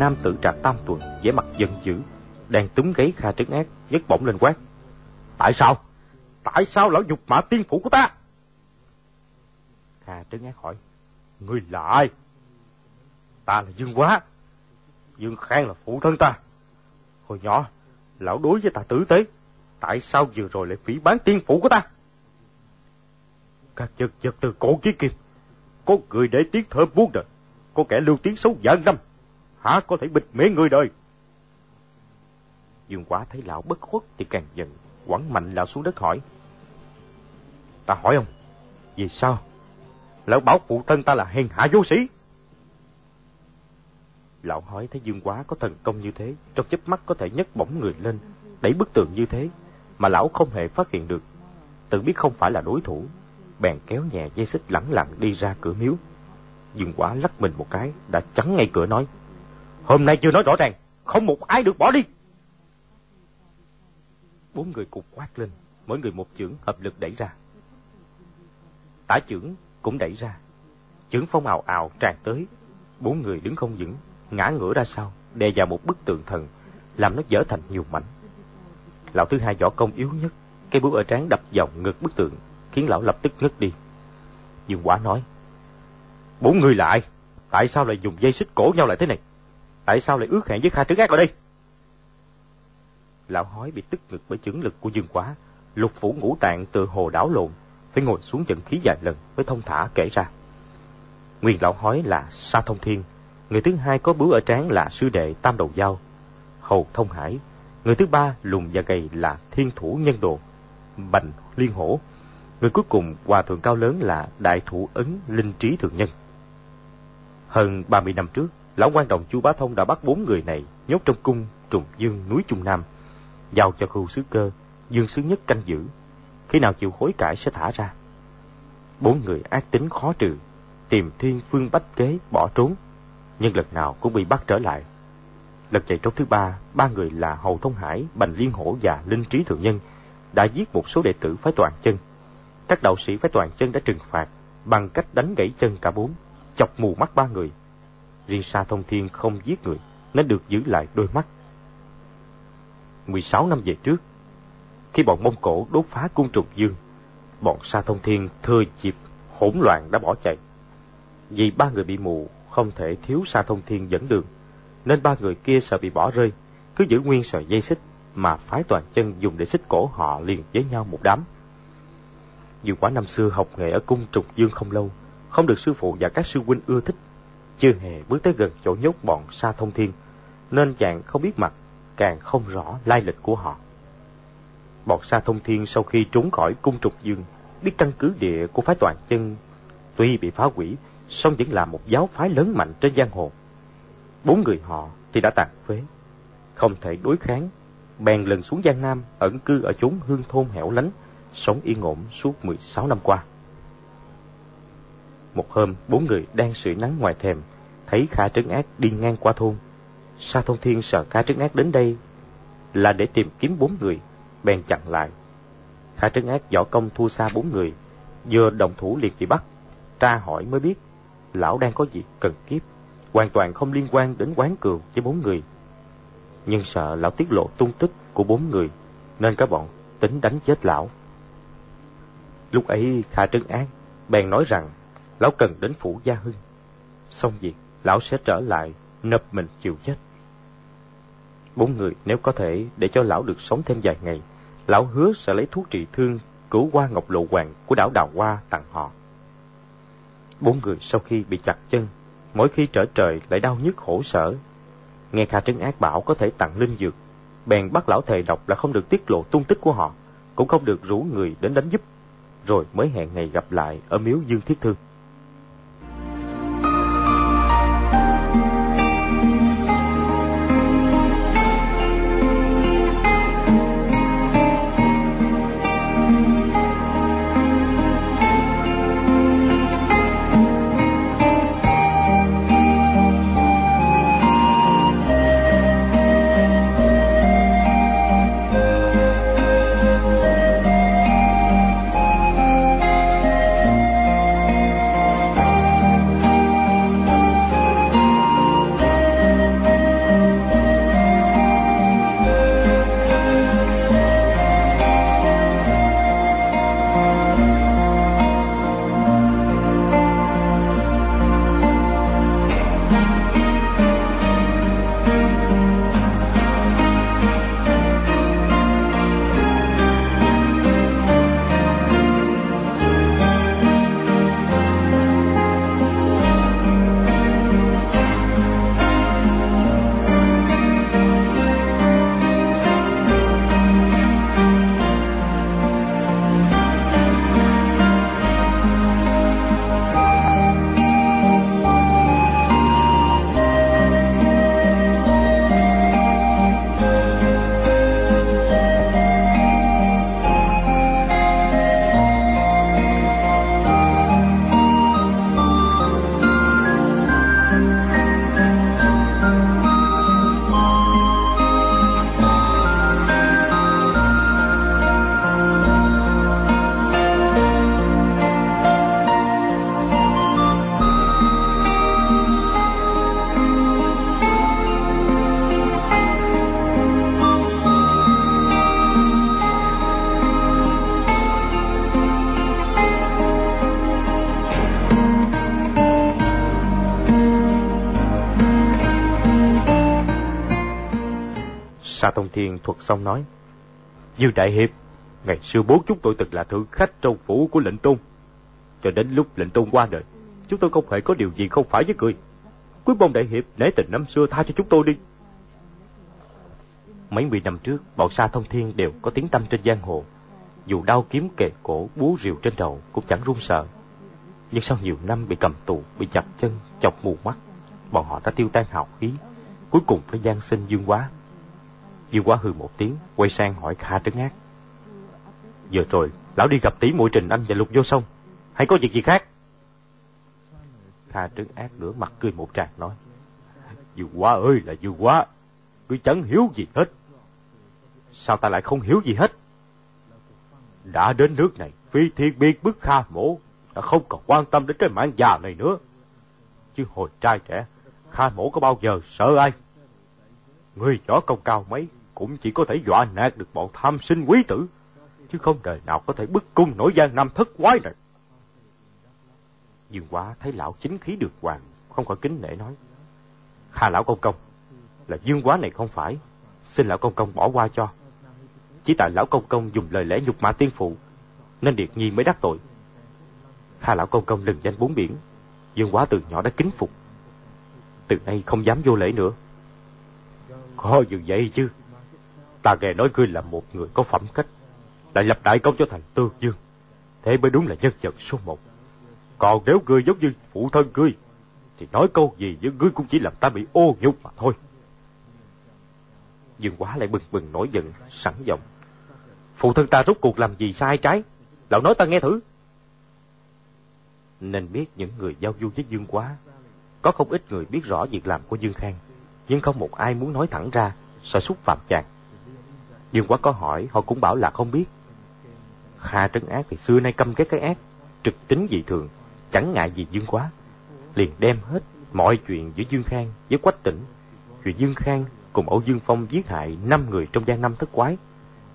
Nam tử trạc tam tuần, vẻ mặt giận dữ, đang túm gáy Kha Trấn Ác, nhấc bổng lên quát. Tại sao? Tại sao lão nhục mã tiên phủ của ta? Kha Trấn Ác hỏi, Ngươi là ai? Ta là Dương Quá. Dương Khang là phụ thân ta. Hồi nhỏ, lão đối với ta tử tế, Tại sao vừa rồi lại phỉ bán tiên phủ của ta? Các vật vật từ cổ chí kim. Có người để tiếng thơm buông đời. Có kẻ lưu tiếng xấu vạn năm há có thể bịt miệng người đời? Dương quá thấy lão bất khuất thì càng giận. Quẳng mạnh lão xuống đất hỏi. Ta hỏi ông. Vì sao? Lão bảo phụ thân ta là hèn hạ vô sĩ. Lão hỏi thấy Dương Quá có thần công như thế, trong chớp mắt có thể nhấc bổng người lên, đẩy bức tường như thế, mà lão không hề phát hiện được. Tự biết không phải là đối thủ, bèn kéo nhẹ dây xích lẳng lặng đi ra cửa miếu. Dương Quá lắc mình một cái, đã chắn ngay cửa nói, Hôm nay chưa nói rõ ràng, không một ai được bỏ đi. Bốn người cục quát lên, mỗi người một chưởng hợp lực đẩy ra. Tả chưởng cũng đẩy ra. Chưởng phong ào ào tràn tới, bốn người đứng không vững, ngã ngửa ra sau, đè vào một bức tượng thần, làm nó dở thành nhiều mảnh. Lão thứ hai võ công yếu nhất, cây búa ở trán đập vào ngực bức tượng, khiến lão lập tức ngất đi. Dương Quả nói, bốn người lại. Tại sao lại dùng dây xích cổ nhau lại thế này? Tại sao lại ước hẹn với Kha Trấn Ác ở đây? Lão hói bị tức ngực bởi chứng lực của Dương Quá, lục phủ ngũ tạng từ hồ đảo lộn, phải ngồi xuống dẫn khí vài lần mới thông thả kể ra. Nguyên lão hói là Sa Thông Thiên, người thứ hai có bướu ở trán là sư đệ Tam Đầu Giao, Hầu Thông Hải, người thứ ba lùn và gầy là Thiên Thủ Nhân Đồ, Bành Liên Hổ, người cuối cùng hòa thượng cao lớn là Đại Thủ Ấn Linh Trí Thượng Nhân. Hơn 30 năm trước, lão quan đồng Chu Bá Thông đã bắt bốn người này nhốt trong cung Trùng Dương núi Trung Nam, giao cho khu sứ cơ Dương Sứ Nhất canh giữ, khi nào chịu hối cải sẽ thả ra. Bốn người ác tính khó trừ, tìm thiên phương bách kế bỏ trốn, nhưng lần nào cũng bị bắt trở lại. Lần chạy trốn thứ ba, ba người là Hầu Thông Hải, Bành Liên Hổ và Linh Trí Thượng Nhân đã giết một số đệ tử phái toàn chân. Các đạo sĩ phái toàn chân đã trừng phạt bằng cách đánh gãy chân cả bốn, chọc mù mắt ba người. Riêng Sa Thông Thiên không giết người, nên được giữ lại đôi mắt. 16 năm về trước, khi bọn Mông Cổ đốt phá cung trục dương, bọn Sa Thông Thiên thừa dịp hỗn loạn đã bỏ chạy. Vì ba người bị mù, không thể thiếu Sa Thông Thiên dẫn đường, nên ba người kia sợ bị bỏ rơi, cứ giữ nguyên sợi dây xích mà phái toàn chân dùng để xích cổ họ liền với nhau một đám. Dù quả năm xưa học nghề ở cung trục dương không lâu, không được sư phụ và các sư huynh ưa thích, chưa hề bước tới gần chỗ nhốt bọn Sa Thông Thiên, nên chàng không biết mặt, càng không rõ lai lịch của họ. Bọn Sa Thông Thiên sau khi trốn khỏi cung trục dương, biết căn cứ địa của phái toàn chân tuy bị phá hủy, song vẫn là một giáo phái lớn mạnh trên giang hồ. Bốn người họ thì đã tàn phế, không thể đối kháng, bèn lần xuống Giang Nam ẩn cư ở chốn hương thôn hẻo lánh, sống yên ổn suốt 16 năm qua. Một hôm, bốn người đang sưởi nắng ngoài thềm, thấy Kha Trấn Ác đi ngang qua thôn. Sa Thông Thiên sợ Kha Trấn Ác đến đây là để tìm kiếm bốn người, bèn chặn lại. Kha Trấn Ác võ công thua xa bốn người, vừa động thủ liền bị bắt. Tra hỏi mới biết, lão đang có việc cần kiếp, hoàn toàn không liên quan đến quán cường với bốn người. Nhưng sợ lão tiết lộ tung tích của bốn người, nên các bọn tính đánh chết lão. Lúc ấy Kha Trấn Ác bèn nói rằng lão cần đến phủ Gia Hưng. Xong việc, lão sẽ trở lại, nập mình chịu chết. Bốn người nếu có thể để cho lão được sống thêm vài ngày, lão hứa sẽ lấy thuốc trị thương cứu qua ngọc lộ hoàng của đảo Đào Hoa tặng họ. Bốn người sau khi bị chặt chân, mỗi khi trở trời lại đau nhức khổ sở. Nghe Kha Trấn Ác bảo có thể tặng linh dược, bèn bắt lão thề độc là không được tiết lộ tung tích của họ, cũng không được rủ người đến đánh giúp, rồi mới hẹn ngày gặp lại ở miếu Dương Thiết Thương. Thông Thiên thuật xong nói. Dư Đại Hiệp, ngày xưa bố chúng tôi từng là thượng khách trong phủ của lệnh tôn. Cho đến lúc lệnh tôn qua đời, chúng tôi không hề có điều gì không phải với cười. Quý bông Đại Hiệp nể tình năm xưa tha cho chúng tôi đi. Mấy mươi năm trước, bọn Sa Thông Thiên đều có tiếng tâm trên giang hồ. Dù đau kiếm kề cổ, búa rìu trên đầu cũng chẳng run sợ. Nhưng sau nhiều năm bị cầm tù, bị chặt chân, chọc mù mắt, bọn họ đã tiêu tan hào khí, cuối cùng phải gian sinh dương quá. Dương quá hư một tiếng, quay sang hỏi Kha Trấn Ác. Giờ rồi, lão đi gặp tỷ muội Trình Anh và Lục Vô Sông, hay có việc gì khác? Kha Trấn Ác nửa mặt cười một tràng nói. Dương quá ơi là Dương quá, cứ chẳng hiểu gì hết. Sao ta lại không hiểu gì hết? Đã đến nước này, phi thiên biệt bức Kha mổ, đã không còn quan tâm đến cái mạng già này nữa. Chứ hồi trai trẻ, Kha mổ có bao giờ sợ ai? Người võ công cao mấy cũng chỉ có thể dọa nạt được bọn tham sinh quý tử, chứ không đời nào có thể bức cung nổi gian nam thất quái này. Dương quá thấy lão chính khí được hoàng, không khỏi kính nể nói. Hà lão công công, là dương quá này không phải, xin lão công công bỏ qua cho. Chỉ tại lão công công dùng lời lẽ nhục mạ tiên phụ, nên Điệt Nhi mới đắc tội. Hà lão công công lừng danh bốn biển, dương quá từ nhỏ đã kính phục. Từ nay không dám vô lễ nữa. Có dường vậy chứ. Ta nghe nói ngươi là một người có phẩm cách, lại lập đại công cho thành tương dương. Thế mới đúng là nhân vật số một. Còn nếu ngươi giống như phụ thân ngươi, thì nói câu gì với ngươi cũng chỉ làm ta bị ô nhục mà thôi. Dương quá lại bừng bừng nổi giận, sẵn giọng. Phụ thân ta rốt cuộc làm gì sai trái? Lão nói ta nghe thử. Nên biết những người giao du với Dương quá, có không ít người biết rõ việc làm của Dương Khang, nhưng không một ai muốn nói thẳng ra, sợ xúc phạm chàng. Dương quá có hỏi, họ cũng bảo là không biết. Kha trấn ác thì xưa nay căm ghét cái ác, trực tính dị thường, chẳng ngại gì Dương quá. Liền đem hết mọi chuyện giữa Dương Khang với Quách Tỉnh, chuyện Dương Khang cùng Âu Dương Phong giết hại năm người trong gian năm thất quái,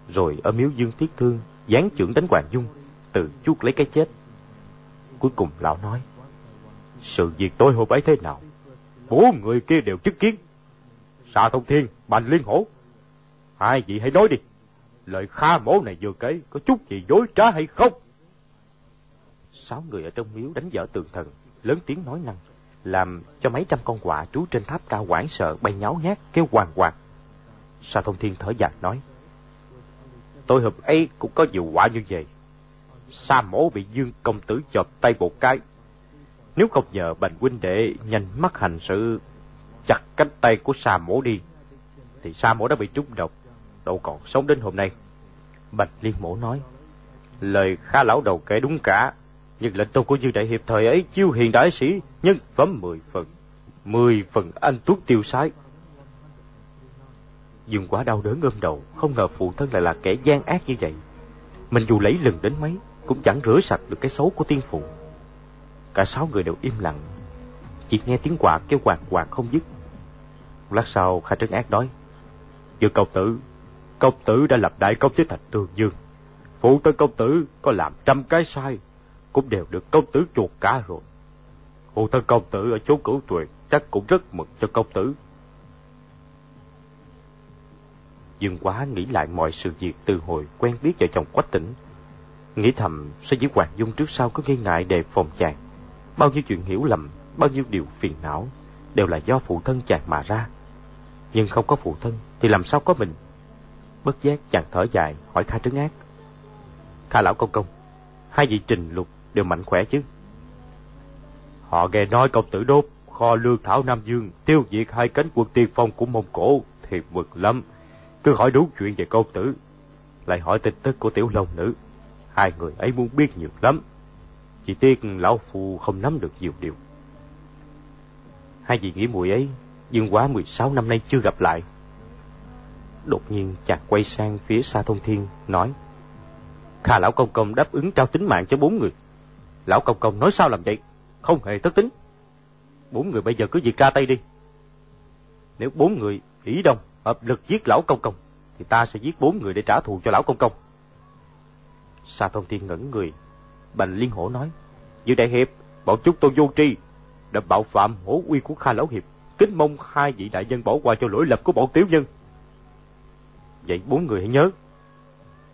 rồi ở miếu Dương Thiết Thương giáng trưởng đánh Hoàng Dung, tự chuốc lấy cái chết. Cuối cùng lão nói, sự việc tôi hôm ấy thế nào? Bốn người kia đều chứng kiến. Xà Thông Thiên, Bành Liên Hổ. Hai vị hãy nói đi, lời kha mổ này vừa kể có chút gì dối trá hay không? Sáu người ở trong miếu đánh dở tường thần, lớn tiếng nói năng, làm cho mấy trăm con quạ trú trên tháp cao quảng sợ bay nháo nhác kêu hoàng hoàng. Sa Thông Thiên thở dài nói, Tôi hợp ấy cũng có nhiều quả như vậy. Sa mổ bị Dương công tử chọt tay một cái. Nếu không nhờ bành huynh đệ nhanh mắt hành sự chặt cánh tay của Sa mổ đi, thì Sa mổ đã bị trúng độc, đâu còn sống đến hôm nay. Bạch Liên mổ nói, lời khá lão đầu kể đúng cả, nhưng lệnh tôn của Dương Đại Hiệp thời ấy chiêu hiền đại sĩ, nhân phẩm mười phần, mười phần anh tuốt tiêu sái. Dương quá đau đớn ôm đầu, không ngờ phụ thân lại là kẻ gian ác như vậy. Mình dù lấy lần đến mấy, cũng chẳng rửa sạch được cái xấu của tiên phụ. Cả sáu người đều im lặng, chỉ nghe tiếng quạt kêu quạt quạt không dứt. lát sau, Kha Trấn Ác nói, Dương công tử, công tử đã lập đại công với thành tương dương. Phụ thân công tử có làm trăm cái sai, cũng đều được công tử chuột cả rồi. Phụ thân công tử ở chốn cửu tuyệt chắc cũng rất mừng cho công tử. Dương quá nghĩ lại mọi sự việc từ hồi quen biết vợ chồng quách tỉnh. Nghĩ thầm sẽ với Hoàng Dung trước sau có nghi ngại đề phòng chàng. Bao nhiêu chuyện hiểu lầm, bao nhiêu điều phiền não, đều là do phụ thân chàng mà ra. Nhưng không có phụ thân thì làm sao có mình? Bất giác chàng thở dài hỏi Kha Trấn Ác. Kha lão công công, hai vị trình lục đều mạnh khỏe chứ? Họ nghe nói công tử đốt kho lương thảo Nam Dương tiêu diệt hai cánh quân tiên phong của Mông Cổ thì mực lắm. Cứ hỏi đúng chuyện về công tử, lại hỏi tin tức của tiểu long nữ. Hai người ấy muốn biết nhiều lắm. Chỉ tiếc lão phu không nắm được nhiều điều. Hai vị nghĩ mùi ấy, dương quá 16 năm nay chưa gặp lại. Đột nhiên chàng quay sang phía xa thông thiên, nói. Kha lão công công đáp ứng trao tính mạng cho bốn người. Lão công công nói sao làm vậy? Không hề thất tính. Bốn người bây giờ cứ việc ra tay đi. Nếu bốn người ý đông hợp lực giết lão công công, thì ta sẽ giết bốn người để trả thù cho lão công công. Sa Thông Thiên ngẩn người, Bành Liên Hổ nói, Như đại hiệp, bọn chúng tôi vô tri, đã bạo phạm hổ uy của Kha Lão Hiệp, kính mong hai vị đại nhân bỏ qua cho lỗi lầm của bọn tiểu nhân. Vậy bốn người hãy nhớ.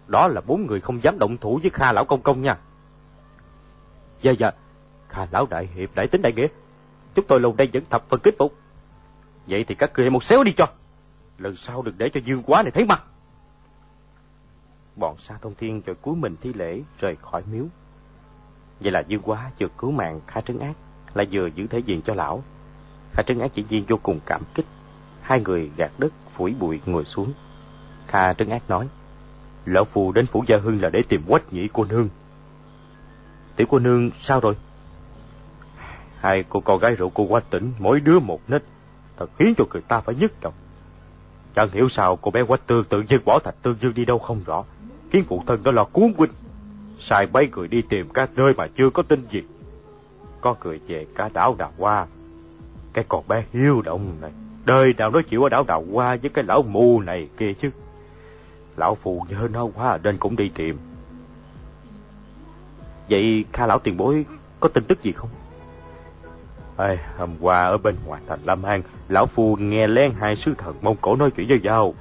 Đó là bốn người không dám động thủ với Kha Lão Công Công nha. Dạ dạ, Kha Lão Đại Hiệp đại tính đại nghĩa. Chúng tôi lâu đây vẫn thập phần kích phục. Vậy thì các ngươi một xéo đi cho. Lần sau đừng để cho dương quá này thấy mặt. Bọn sa thông thiên rồi cúi mình thi lễ rời khỏi miếu. Vậy là dương quá vừa cứu mạng Kha Trấn Ác, lại vừa giữ thể diện cho lão. Kha Trấn Ác chỉ viên vô cùng cảm kích. Hai người gạt đất, phủi bụi ngồi xuống. Kha Trấn Ác nói, Lão Phù đến Phủ Gia Hưng là để tìm quách nhĩ cô nương. Tiểu cô nương sao rồi? Hai cô con gái rượu cô quách tỉnh, mỗi đứa một nít, thật khiến cho người ta phải nhức đầu. Chẳng hiểu sao cô bé quách tương tự nhiên bỏ thạch tương dương đi đâu không rõ, khiến phụ thân đó lo cuốn quýnh. Sai mấy người đi tìm các nơi mà chưa có tin gì. Có người về cả đảo Đào Hoa. Cái con bé hiếu động này, đời nào nó chịu ở đảo Đào Hoa với cái lão mù này kia chứ. Lão phù nhớ nó quá nên cũng đi tìm. Vậy Kha lão tiền bối có tin tức gì không? Ê, hôm qua ở bên ngoài thành Lâm An, lão phu nghe lén hai sứ thần Mông Cổ nói chuyện với nhau.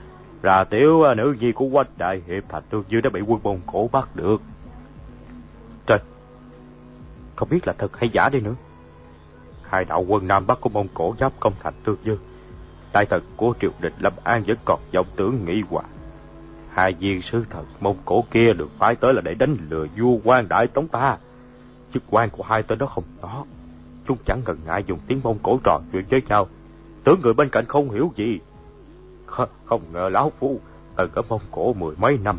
Ra tiểu à, nữ nhi của quách đại hiệp thành tương dương đã bị quân Mông Cổ bắt được. Trời, không biết là thật hay giả đi nữa. Hai đạo quân Nam Bắc của Mông Cổ giáp công thành tương dương. Đại thần của triều đình Lâm An vẫn còn vọng tưởng nghĩ hoài. Hai viên sứ thần Mông Cổ kia được phái tới là để đánh lừa vua quan đại tống ta. Chức quan của hai tên đó không có. Chúng chẳng ngần ngại dùng tiếng Mông Cổ trò chuyện với nhau. Tưởng người bên cạnh không hiểu gì. Không ngờ lão phu ở ở Mông Cổ mười mấy năm.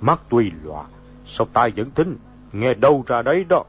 Mắt tuy lòa, sau tai vẫn thính, nghe đâu ra đấy đó.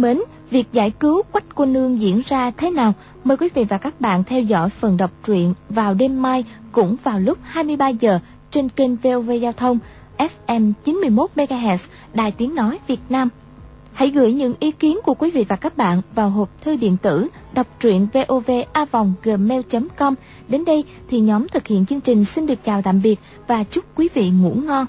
Thân mến, việc giải cứu Quách cô nương diễn ra thế nào? Mời quý vị và các bạn theo dõi phần đọc truyện vào đêm mai cũng vào lúc 23 giờ trên kênh VOV Giao thông FM 91 MHz Đài Tiếng nói Việt Nam. Hãy gửi những ý kiến của quý vị và các bạn vào hộp thư điện tử đọc truyện vovavonggmail.com. Đến đây thì nhóm thực hiện chương trình xin được chào tạm biệt và chúc quý vị ngủ ngon.